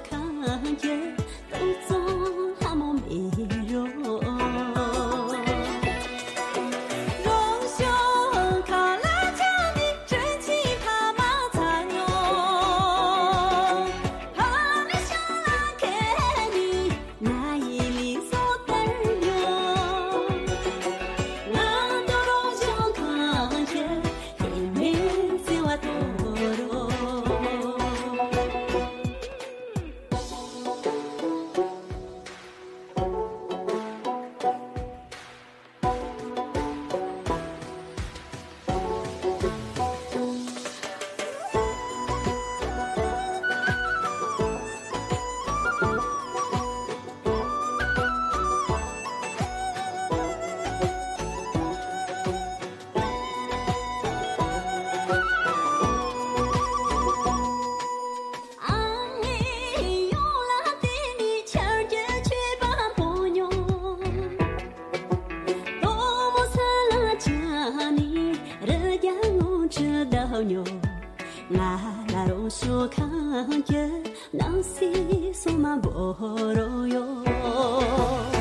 看见都做那么美。nga la ro sho kan je na si so ma bo ro yo